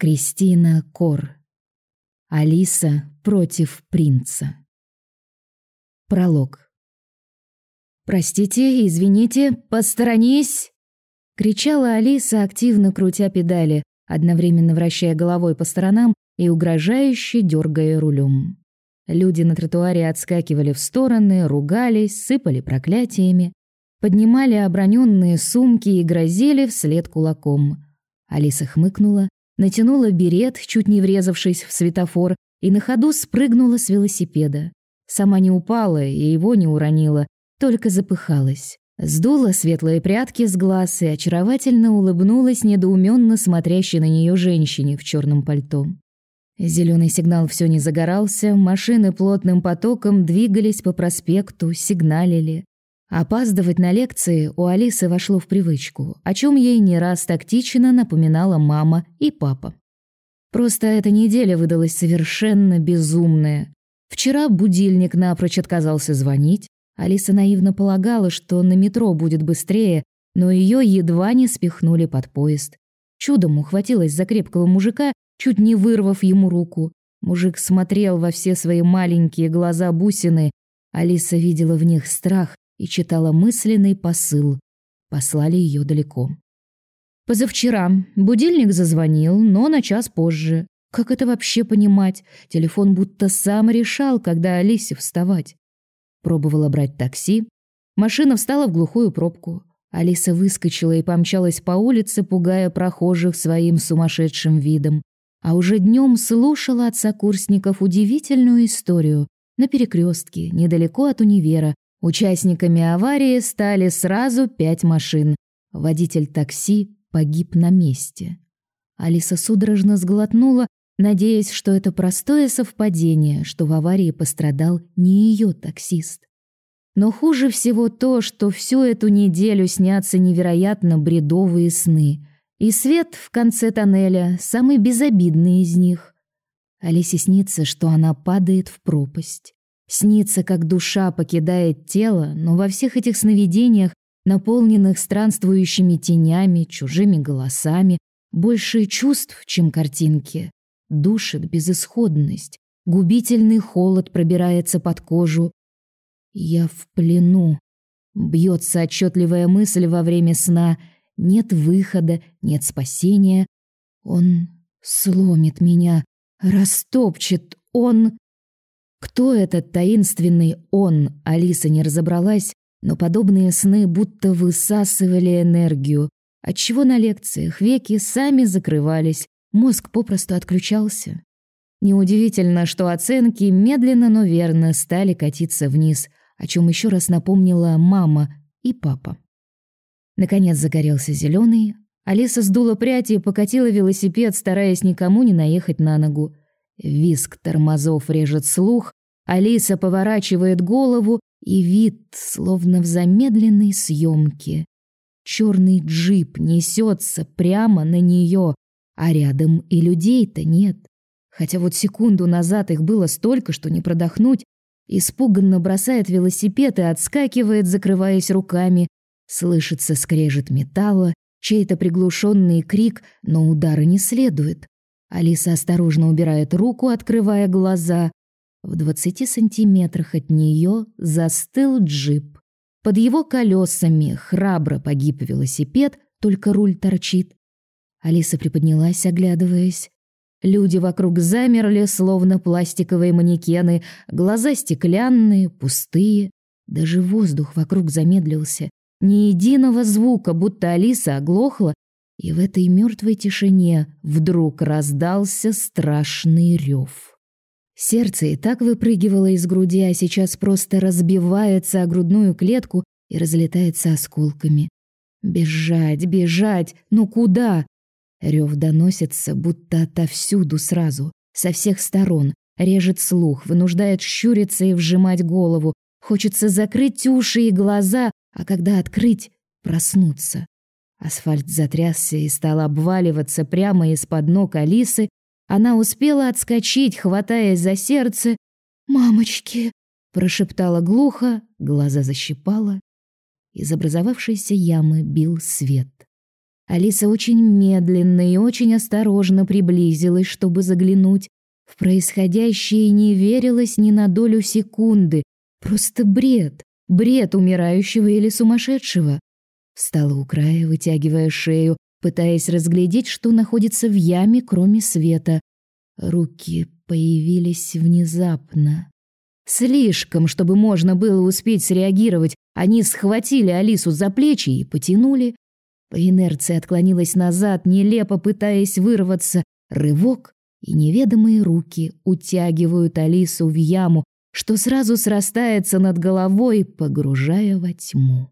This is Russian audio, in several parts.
Кристина Кор. Алиса против принца. Пролог. «Простите, извините, посторонись!» — кричала Алиса, активно крутя педали, одновременно вращая головой по сторонам и угрожающе дергая рулем. Люди на тротуаре отскакивали в стороны, ругались, сыпали проклятиями, поднимали оброненные сумки и грозили вслед кулаком. Алиса хмыкнула, натянула берет, чуть не врезавшись в светофор, и на ходу спрыгнула с велосипеда. Сама не упала и его не уронила, только запыхалась. Сдула светлые прядки с глаз и очаровательно улыбнулась недоуменно смотрящей на нее женщине в черном пальто. Зеленый сигнал все не загорался, машины плотным потоком двигались по проспекту, сигналили. Опаздывать на лекции у Алисы вошло в привычку, о чем ей не раз тактично напоминала мама и папа. Просто эта неделя выдалась совершенно безумная. Вчера будильник напрочь отказался звонить. Алиса наивно полагала, что на метро будет быстрее, но ее едва не спихнули под поезд. Чудом ухватилась за крепкого мужика, чуть не вырвав ему руку. Мужик смотрел во все свои маленькие глаза бусины. Алиса видела в них страх и читала мысленный посыл. Послали ее далеко. Позавчера будильник зазвонил, но на час позже. Как это вообще понимать? Телефон будто сам решал, когда Алисе вставать. Пробовала брать такси. Машина встала в глухую пробку. Алиса выскочила и помчалась по улице, пугая прохожих своим сумасшедшим видом. А уже днем слушала от сокурсников удивительную историю. На перекрестке, недалеко от универа, Участниками аварии стали сразу пять машин. Водитель такси погиб на месте. Алиса судорожно сглотнула, надеясь, что это простое совпадение, что в аварии пострадал не ее таксист. Но хуже всего то, что всю эту неделю снятся невероятно бредовые сны. И свет в конце тоннеля самый безобидный из них. Алисе снится, что она падает в пропасть. Снится, как душа покидает тело, но во всех этих сновидениях, наполненных странствующими тенями, чужими голосами, больше чувств, чем картинки. Душит безысходность, губительный холод пробирается под кожу. Я в плену. Бьется отчетливая мысль во время сна. Нет выхода, нет спасения. Он сломит меня, растопчет, он... Кто этот таинственный он, Алиса не разобралась, но подобные сны будто высасывали энергию, отчего на лекциях веки сами закрывались, мозг попросту отключался. Неудивительно, что оценки медленно, но верно стали катиться вниз, о чем еще раз напомнила мама и папа. Наконец загорелся зеленый. Алиса сдула прядь и покатила велосипед, стараясь никому не наехать на ногу. Виск тормозов режет слух, Алиса поворачивает голову, и вид словно в замедленной съемке. Черный джип несется прямо на нее, а рядом и людей-то нет. Хотя вот секунду назад их было столько, что не продохнуть. Испуганно бросает велосипед и отскакивает, закрываясь руками. Слышится скрежет металла, чей-то приглушенный крик, но удара не следует. Алиса осторожно убирает руку, открывая глаза. В двадцати сантиметрах от нее застыл джип. Под его колесами храбро погиб велосипед, только руль торчит. Алиса приподнялась, оглядываясь. Люди вокруг замерли, словно пластиковые манекены, глаза стеклянные, пустые. Даже воздух вокруг замедлился. Ни единого звука, будто Алиса оглохла и в этой мертвой тишине вдруг раздался страшный рев. Сердце и так выпрыгивало из груди, а сейчас просто разбивается о грудную клетку и разлетается осколками. Бежать, бежать, но куда? Рев доносится будто отовсюду сразу, со всех сторон, режет слух, вынуждает щуриться и вжимать голову. Хочется закрыть уши и глаза, а когда открыть проснуться. Асфальт затрясся и стал обваливаться прямо из-под ног Алисы. Она успела отскочить, хватаясь за сердце. «Мамочки!» — прошептала глухо, глаза защипала. Из образовавшейся ямы бил свет. Алиса очень медленно и очень осторожно приблизилась, чтобы заглянуть. В происходящее не верилось ни на долю секунды. Просто бред. Бред умирающего или сумасшедшего. Встала у края, вытягивая шею, пытаясь разглядеть, что находится в яме, кроме света. Руки появились внезапно. Слишком, чтобы можно было успеть среагировать, они схватили Алису за плечи и потянули. По инерции отклонилась назад, нелепо пытаясь вырваться. Рывок, и неведомые руки утягивают Алису в яму, что сразу срастается над головой, погружая во тьму.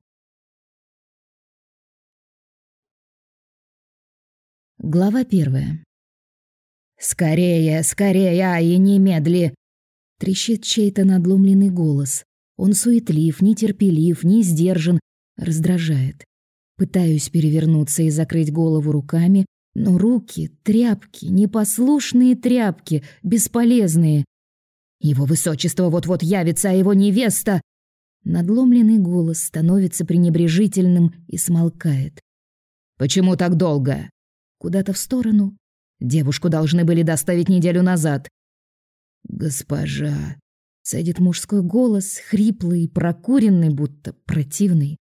Глава первая. «Скорее, скорее, ай, немедли!» Трещит чей-то надломленный голос. Он суетлив, нетерпелив, не сдержан, раздражает. Пытаюсь перевернуться и закрыть голову руками, но руки — тряпки, непослушные тряпки, бесполезные. Его высочество вот-вот явится, а его невеста... Надломленный голос становится пренебрежительным и смолкает. «Почему так долго?» Куда-то в сторону. Девушку должны были доставить неделю назад. «Госпожа...» Садит мужской голос, хриплый, прокуренный, будто противный.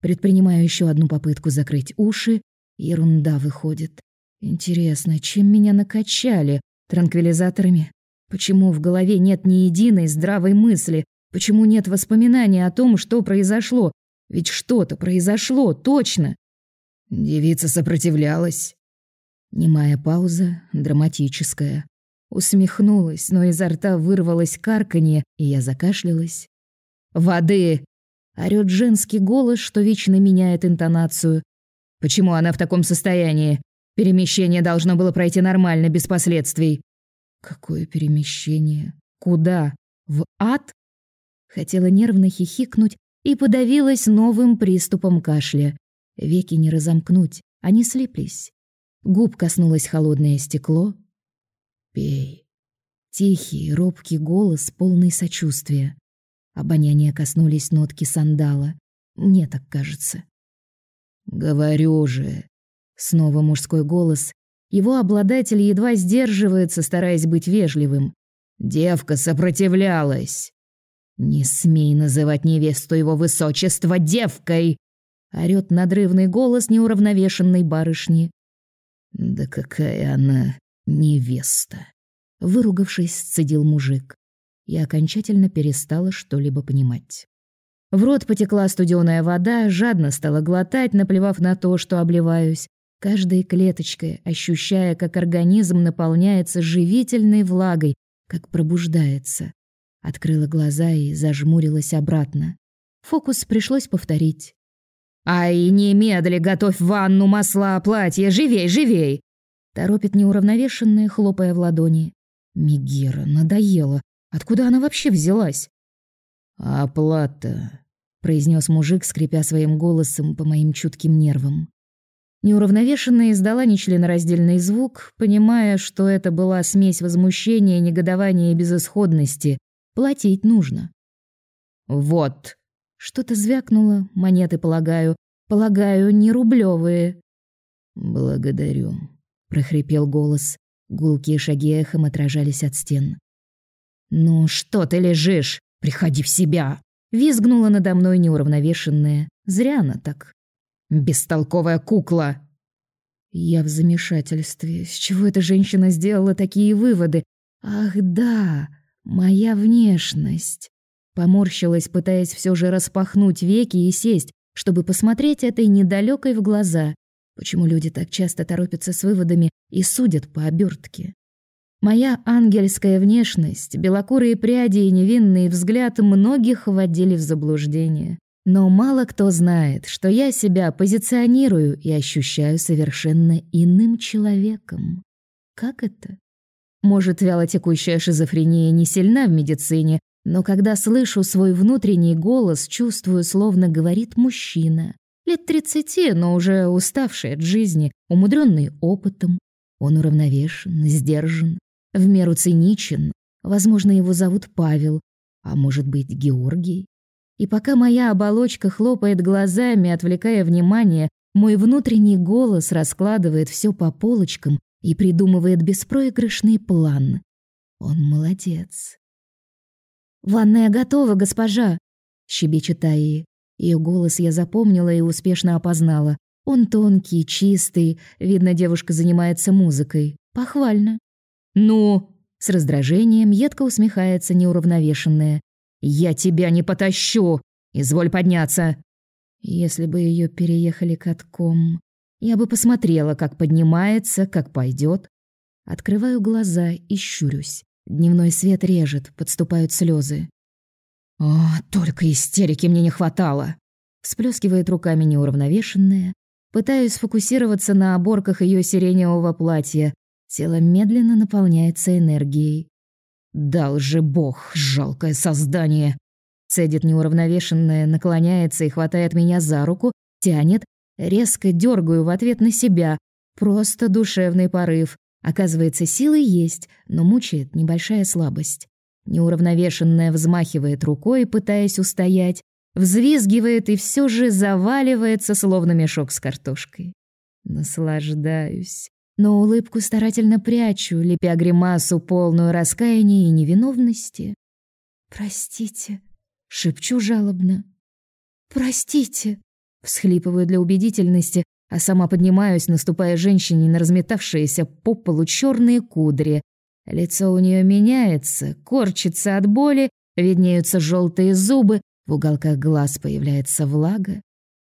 Предпринимаю еще одну попытку закрыть уши. Ерунда выходит. Интересно, чем меня накачали? Транквилизаторами? Почему в голове нет ни единой здравой мысли? Почему нет воспоминаний о том, что произошло? Ведь что-то произошло, точно. Девица сопротивлялась. Немая пауза, драматическая. Усмехнулась, но изо рта вырвалось карканье, и я закашлялась. «Воды!» Орёт женский голос, что вечно меняет интонацию. Почему она в таком состоянии? Перемещение должно было пройти нормально, без последствий. Какое перемещение? Куда? В ад? Хотела нервно хихикнуть и подавилась новым приступом кашля. Веки не разомкнуть, они слиплись. Губ коснулось холодное стекло. «Пей». Тихий, робкий голос, полный сочувствия. Обоняние коснулись нотки сандала. Мне так кажется. «Говорю же!» Снова мужской голос. Его обладатель едва сдерживается, стараясь быть вежливым. «Девка сопротивлялась!» «Не смей называть невесту его высочества девкой!» Орёт надрывный голос неуравновешенной барышни. «Да какая она невеста!» Выругавшись, сцедил мужик. Я окончательно перестала что-либо понимать. В рот потекла студеная вода, жадно стала глотать, наплевав на то, что обливаюсь. Каждой клеточкой, ощущая, как организм наполняется живительной влагой, как пробуждается. Открыла глаза и зажмурилась обратно. Фокус пришлось повторить. «Ай, немедли, готовь ванну, масла, платье, живей, живей!» Торопит неуравновешенная, хлопая в ладони. Мигера, надоело. Откуда она вообще взялась? «Оплата», — произнес мужик, скрипя своим голосом по моим чутким нервам. Неуравновешенная издала нечленораздельный звук, понимая, что это была смесь возмущения, негодования и безысходности. Платить нужно. «Вот!» Что-то звякнуло, монеты, полагаю. Полагаю, не рублевые. «Благодарю», — прохрипел голос. Гулкие шаги эхом отражались от стен. «Ну что ты лежишь? Приходи в себя!» Визгнула надо мной неуравновешенная. Зря она так. «Бестолковая кукла!» Я в замешательстве. С чего эта женщина сделала такие выводы? Ах да, моя внешность. Поморщилась, пытаясь все же распахнуть веки и сесть, чтобы посмотреть этой недалекой в глаза. Почему люди так часто торопятся с выводами и судят по обертке? Моя ангельская внешность, белокурые пряди и невинный взгляд многих вводили в заблуждение. Но мало кто знает, что я себя позиционирую и ощущаю совершенно иным человеком. Как это? Может, вялотекущая шизофрения не сильна в медицине, но когда слышу свой внутренний голос, чувствую, словно говорит мужчина. Лет тридцати, но уже уставший от жизни, умудренный опытом. Он уравновешен, сдержан, в меру циничен. Возможно, его зовут Павел, а может быть, Георгий. И пока моя оболочка хлопает глазами, отвлекая внимание, Мой внутренний голос раскладывает все по полочкам и придумывает беспроигрышный план. Он молодец. «Ванная готова, госпожа!» — щебечет Таи. Ее голос я запомнила и успешно опознала. Он тонкий, чистый, видно, девушка занимается музыкой. Похвально. «Ну?» — с раздражением едко усмехается неуравновешенная. «Я тебя не потащу! Изволь подняться!» Если бы ее переехали катком, я бы посмотрела, как поднимается, как пойдет. Открываю глаза и щурюсь. Дневной свет режет, подступают слезы. О, только истерики мне не хватало. Всплескивает руками неуравновешенная. Пытаюсь сфокусироваться на оборках ее сиреневого платья. Тело медленно наполняется энергией. Дал же бог, жалкое создание. Цедит неуравновешенная, наклоняется и хватает меня за руку, тянет, резко дергаю в ответ на себя. Просто душевный порыв. Оказывается, силы есть, но мучает небольшая слабость. Неуравновешенная взмахивает рукой, пытаясь устоять, взвизгивает и все же заваливается, словно мешок с картошкой. Наслаждаюсь, но улыбку старательно прячу, лепя гримасу полную раскаяния и невиновности. «Простите», Шепчу жалобно. «Простите!» Всхлипываю для убедительности, а сама поднимаюсь, наступая женщине на разметавшиеся по полу черные кудри. Лицо у нее меняется, корчится от боли, виднеются желтые зубы, в уголках глаз появляется влага.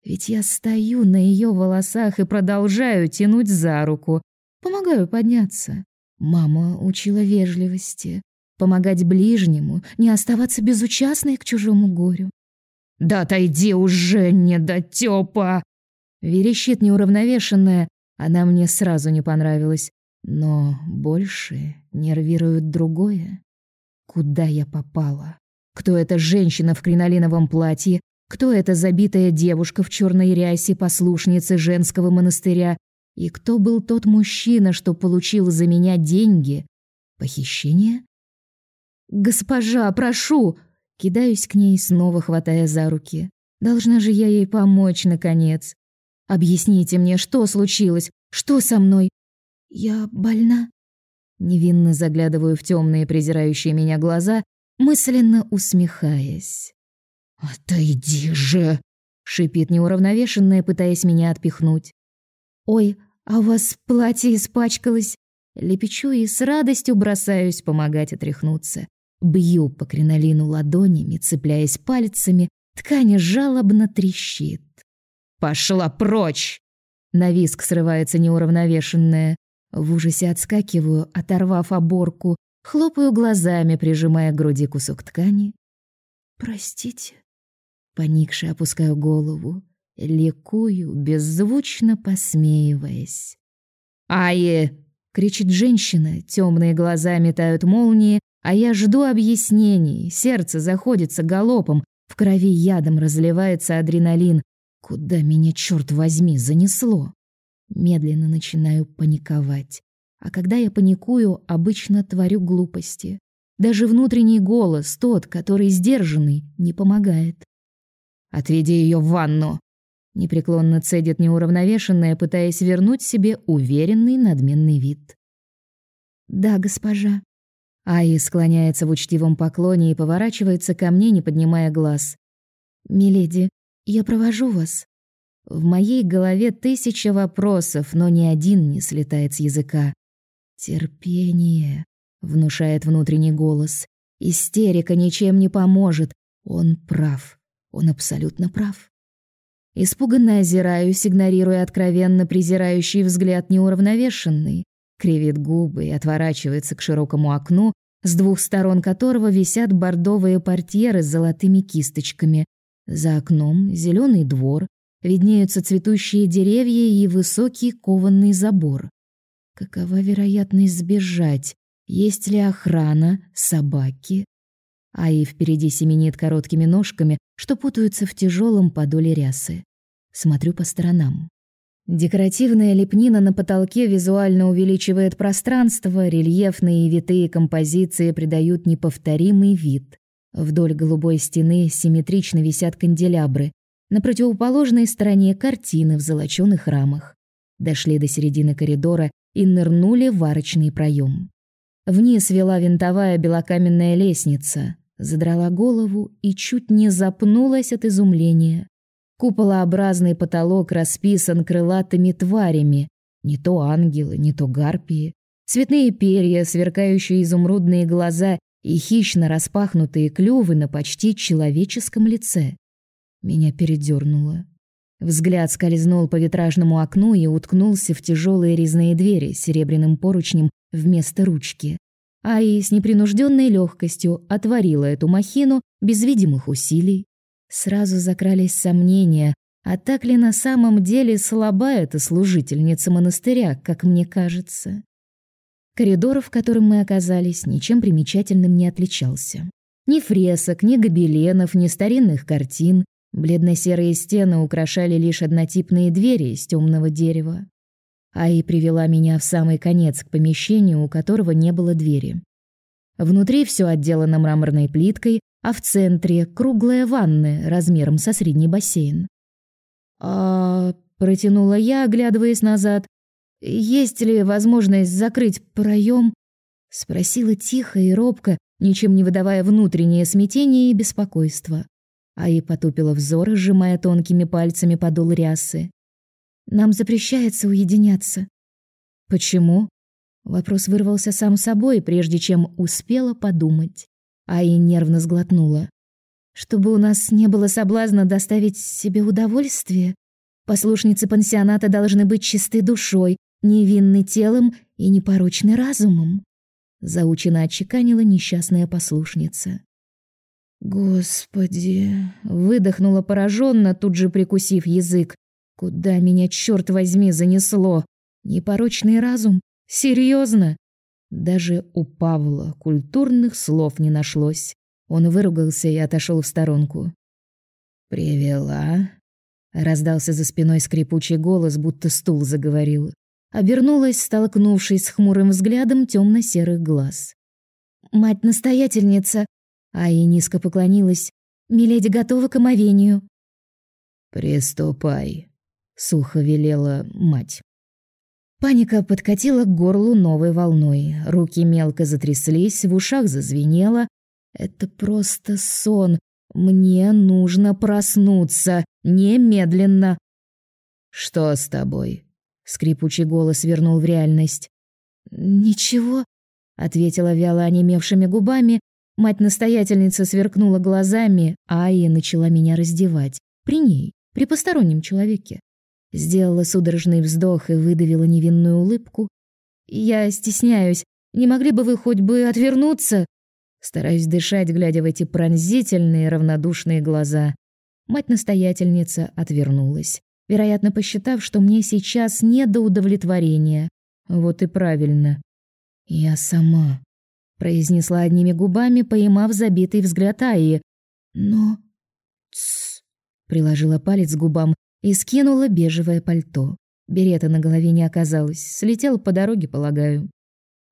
Ведь я стою на ее волосах и продолжаю тянуть за руку. Помогаю подняться. Мама учила вежливости помогать ближнему, не оставаться безучастной к чужому горю. «Да отойди уже, недотёпа!» Верещит неуравновешенная, она мне сразу не понравилась. Но больше нервирует другое. Куда я попала? Кто эта женщина в кринолиновом платье? Кто эта забитая девушка в черной рясе, послушницы женского монастыря? И кто был тот мужчина, что получил за меня деньги? Похищение? «Госпожа, прошу!» Кидаюсь к ней, снова хватая за руки. Должна же я ей помочь, наконец. Объясните мне, что случилось? Что со мной? Я больна? Невинно заглядываю в темные, презирающие меня глаза, мысленно усмехаясь. «Отойди же!» — шипит неуравновешенная, пытаясь меня отпихнуть. «Ой, а у вас платье испачкалось!» Лепечу и с радостью бросаюсь помогать отряхнуться. Бью по кринолину ладонями, цепляясь пальцами, ткань жалобно трещит. «Пошла прочь!» На виск срывается неуравновешенная. В ужасе отскакиваю, оторвав оборку, хлопаю глазами, прижимая к груди кусок ткани. «Простите». Поникше опускаю голову, ликую, беззвучно посмеиваясь. «Ае!» — кричит женщина, темные глаза метают молнии, а я жду объяснений, сердце заходится галопом, в крови ядом разливается адреналин. Куда меня, черт возьми, занесло? Медленно начинаю паниковать. А когда я паникую, обычно творю глупости. Даже внутренний голос, тот, который сдержанный, не помогает. «Отведи ее в ванну!» Непреклонно цедит неуравновешенная, пытаясь вернуть себе уверенный надменный вид. «Да, госпожа», Аи склоняется в учтивом поклоне и поворачивается ко мне, не поднимая глаз. «Миледи, я провожу вас». В моей голове тысяча вопросов, но ни один не слетает с языка. «Терпение», — внушает внутренний голос. «Истерика ничем не поможет. Он прав. Он абсолютно прав». Испуганно озираюсь, игнорируя откровенно презирающий взгляд неуравновешенный кривит губы и отворачивается к широкому окну, с двух сторон которого висят бордовые портьеры с золотыми кисточками. За окном зеленый двор, виднеются цветущие деревья и высокий кованный забор. Какова вероятность сбежать? Есть ли охрана, собаки? А и впереди семенит короткими ножками, что путаются в тяжелом подоле рясы. Смотрю по сторонам. Декоративная лепнина на потолке визуально увеличивает пространство, рельефные и витые композиции придают неповторимый вид. Вдоль голубой стены симметрично висят канделябры. На противоположной стороне картины в золочёных рамах. Дошли до середины коридора и нырнули в арочный проем. Вниз вела винтовая белокаменная лестница. Задрала голову и чуть не запнулась от изумления. Куполообразный потолок расписан крылатыми тварями, не то ангелы, не то гарпии. Цветные перья, сверкающие изумрудные глаза и хищно распахнутые клювы на почти человеческом лице. Меня передёрнуло. Взгляд скользнул по витражному окну и уткнулся в тяжелые резные двери с серебряным поручнем вместо ручки. Аи с непринужденной легкостью отворила эту махину без видимых усилий. Сразу закрались сомнения, а так ли на самом деле слаба эта служительница монастыря, как мне кажется. Коридор, в котором мы оказались, ничем примечательным не отличался. Ни фресок, ни гобеленов, ни старинных картин. Бледно-серые стены украшали лишь однотипные двери из темного дерева. Аи привела меня в самый конец к помещению, у которого не было двери. Внутри все отделано мраморной плиткой, а в центре круглая ванная размером со средний бассейн. А протянула я, оглядываясь назад. Есть ли возможность закрыть проем? спросила тихо и робко, ничем не выдавая внутреннее смятение и беспокойство. Аи потупила взор, сжимая тонкими пальцами подол рясы. Нам запрещается уединяться. Почему? Вопрос вырвался сам собой, прежде чем успела подумать. Ая нервно сглотнула. Чтобы у нас не было соблазна доставить себе удовольствие, послушницы пансионата должны быть чисты душой, невинны телом и непорочны разумом. Заучено отчеканила несчастная послушница. Господи, выдохнула пораженно, тут же прикусив язык. Куда меня, черт возьми, занесло? Непорочный разум? Серьезно? Даже у Павла культурных слов не нашлось. Он выругался и отошел в сторонку. «Привела?» Раздался за спиной скрипучий голос, будто стул заговорил. Обернулась, столкнувшись с хмурым взглядом темно-серых глаз. «Мать-настоятельница!» Ая низко поклонилась. «Миледи готова к омовению». «Приступай», сухо велела мать. Паника подкатила к горлу новой волной. Руки мелко затряслись, в ушах зазвенело. Это просто сон. Мне нужно проснуться немедленно. Что с тобой? Скрипучий голос вернул в реальность. Ничего, ответила вяло онемевшими губами. Мать-настоятельница сверкнула глазами, а и начала меня раздевать. При ней, при постороннем человеке. Сделала судорожный вздох и выдавила невинную улыбку. Я стесняюсь. Не могли бы вы хоть бы отвернуться? Стараюсь дышать, глядя в эти пронзительные, равнодушные глаза. Мать-настоятельница отвернулась, вероятно, посчитав, что мне сейчас не до удовлетворения. Вот и правильно. Я сама, произнесла одними губами, поймав забитый взгляд Аи. Но Тс, приложила палец к губам и скинула бежевое пальто. Берета на голове не оказалось, слетел по дороге, полагаю.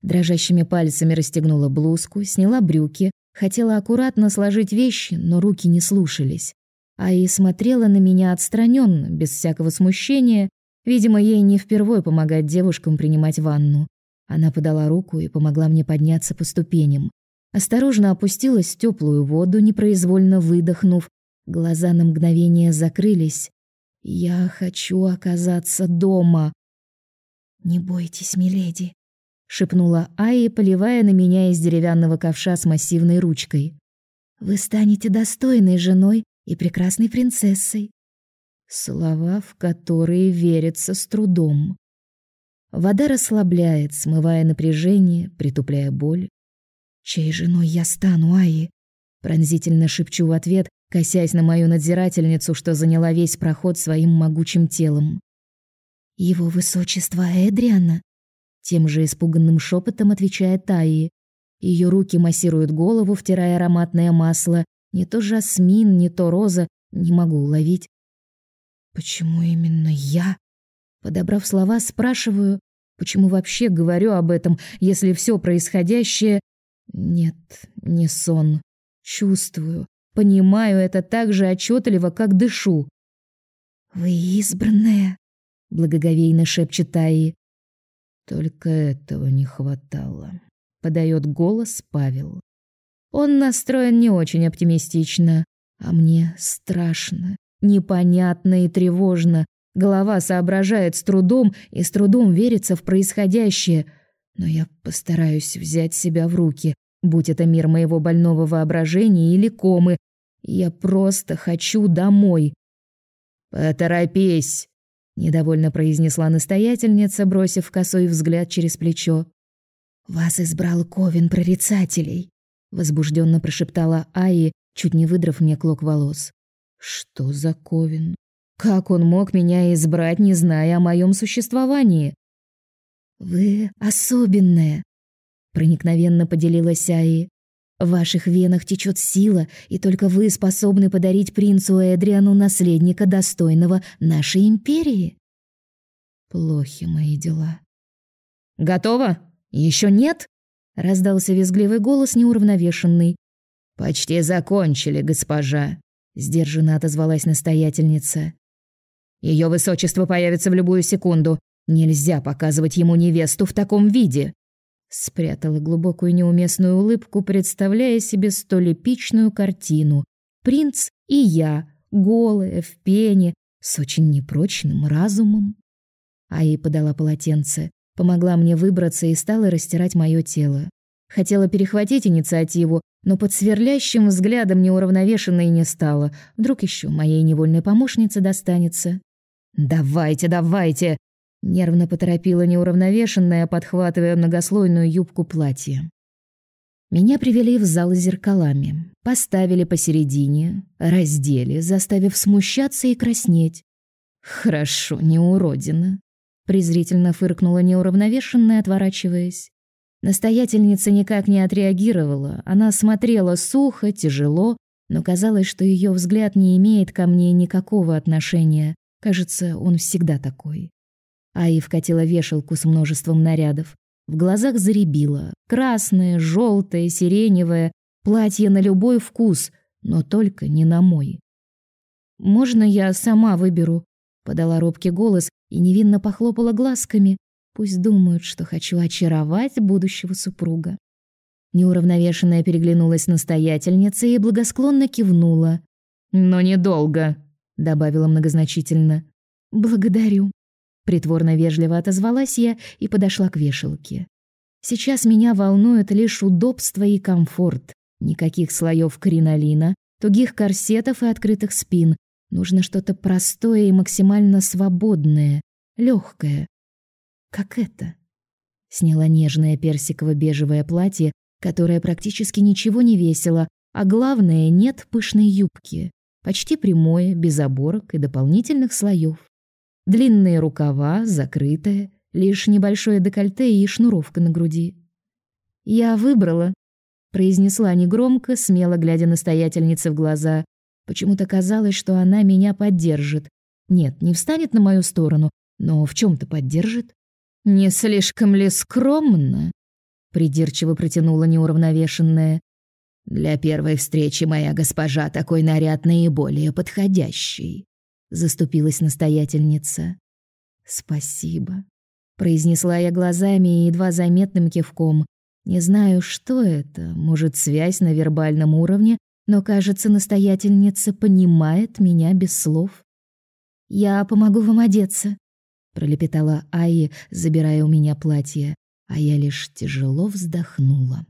Дрожащими пальцами расстегнула блузку, сняла брюки, хотела аккуратно сложить вещи, но руки не слушались. А и смотрела на меня отстраненно, без всякого смущения. Видимо, ей не впервой помогать девушкам принимать ванну. Она подала руку и помогла мне подняться по ступеням. Осторожно опустилась в теплую воду, непроизвольно выдохнув. Глаза на мгновение закрылись, я хочу оказаться дома. Не бойтесь, миледи, шепнула Айя, поливая на меня из деревянного ковша с массивной ручкой. Вы станете достойной женой и прекрасной принцессой. Слова, в которые верится с трудом. Вода расслабляет, смывая напряжение, притупляя боль. Чей женой я стану, Аи? Пронзительно шепчу в ответ, косясь на мою надзирательницу, что заняла весь проход своим могучим телом. Его высочество Эдриана, тем же испуганным шепотом отвечает Таи. Ее руки массируют голову, втирая ароматное масло, не то жасмин, не то роза, не могу уловить. Почему именно я? Подобрав слова, спрашиваю, почему вообще говорю об этом, если все происходящее нет, не сон. Чувствую, Понимаю это так же отчетливо, как дышу. Вы избранная, благоговейно шепчет Таи. Только этого не хватало, подает голос Павел. Он настроен не очень оптимистично, а мне страшно, непонятно и тревожно. Голова соображает с трудом и с трудом верится в происходящее, но я постараюсь взять себя в руки, будь это мир моего больного воображения или комы. Я просто хочу домой. Поторопись, недовольно произнесла настоятельница, бросив косой взгляд через плечо. Вас избрал ковен прорицателей, возбужденно прошептала Аи, чуть не выдрав мне клок волос. Что за ковен? Как он мог меня избрать, не зная о моем существовании? Вы особенная, проникновенно поделилась Аи. В ваших венах течет сила, и только вы способны подарить принцу Эдриану наследника достойного нашей империи. Плохи мои дела. Готово? Еще нет? Раздался визгливый голос неуравновешенный. Почти закончили, госпожа, сдержанно отозвалась настоятельница. Ее высочество появится в любую секунду. Нельзя показывать ему невесту в таком виде. Спрятала глубокую неуместную улыбку, представляя себе столь эпичную картину. Принц и я, голые, в пене, с очень непрочным разумом. Аи подала полотенце, помогла мне выбраться и стала растирать мое тело. Хотела перехватить инициативу, но под сверлящим взглядом неуравновешенной не стала. Вдруг еще моей невольной помощнице достанется. «Давайте, давайте!» Нервно поторопила неуравновешенная, подхватывая многослойную юбку платья. Меня привели в зал с зеркалами, поставили посередине, раздели, заставив смущаться и краснеть. «Хорошо, не уродина», — презрительно фыркнула неуравновешенная, отворачиваясь. Настоятельница никак не отреагировала, она смотрела сухо, тяжело, но казалось, что ее взгляд не имеет ко мне никакого отношения. Кажется, он всегда такой. Аи вкатила вешалку с множеством нарядов. В глазах заребило. Красное, желтое, сиреневое. Платье на любой вкус, но только не на мой. «Можно я сама выберу?» Подала робкий голос и невинно похлопала глазками. Пусть думают, что хочу очаровать будущего супруга. Неуравновешенная переглянулась настоятельница и благосклонно кивнула. «Но недолго», добавила многозначительно. Благодарю. Притворно вежливо отозвалась я и подошла к вешалке. Сейчас меня волнует лишь удобство и комфорт. Никаких слоев кринолина, тугих корсетов и открытых спин. Нужно что-то простое и максимально свободное, легкое. Как это? Сняла нежное персиково-бежевое платье, которое практически ничего не весило, а главное, нет пышной юбки почти прямое, без оборок и дополнительных слоев. Длинные рукава, закрытые, лишь небольшое декольте и шнуровка на груди. «Я выбрала», — произнесла негромко, смело глядя настоятельнице в глаза. Почему-то казалось, что она меня поддержит. Нет, не встанет на мою сторону, но в чем то поддержит. «Не слишком ли скромно?» — придирчиво протянула неуравновешенная. Для первой встречи моя госпожа такой наряд наиболее подходящий, заступилась настоятельница. Спасибо, произнесла я глазами и едва заметным кивком. Не знаю, что это, может, связь на вербальном уровне, но, кажется, настоятельница понимает меня без слов. Я помогу вам одеться, пролепетала Аи, забирая у меня платье, а я лишь тяжело вздохнула.